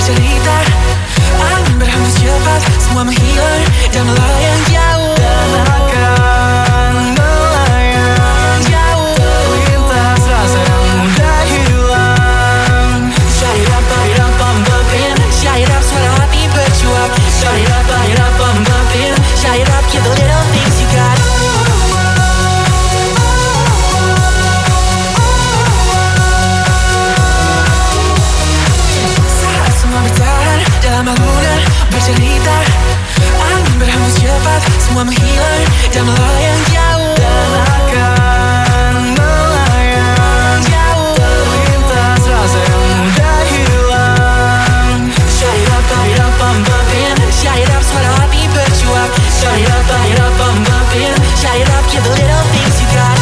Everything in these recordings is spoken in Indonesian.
bercerita Angin berhembus cepat Semua menghilang dan melayang jauh Dan akan dan melayang jauh. Jauh. Terlintas rasa yang hilang. It up, it up, I'm bumping Shut it up, it up, it up, I'm bumping it up, give the little things you got.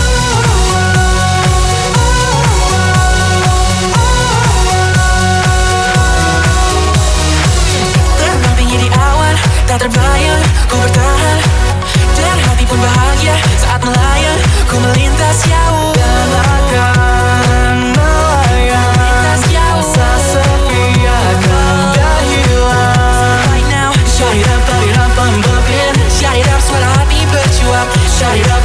Tak terbayang Ku bertahan Dan hati pun bahagia Saat melayang. Ku melintas jauh. Dan akan melayang. Melintas jauh. Rasa sepi akan mudah hilang. Right now Shut it up, it up, I'm bumping Shut it up, suara hati berjuang. Shut it up,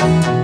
Shove it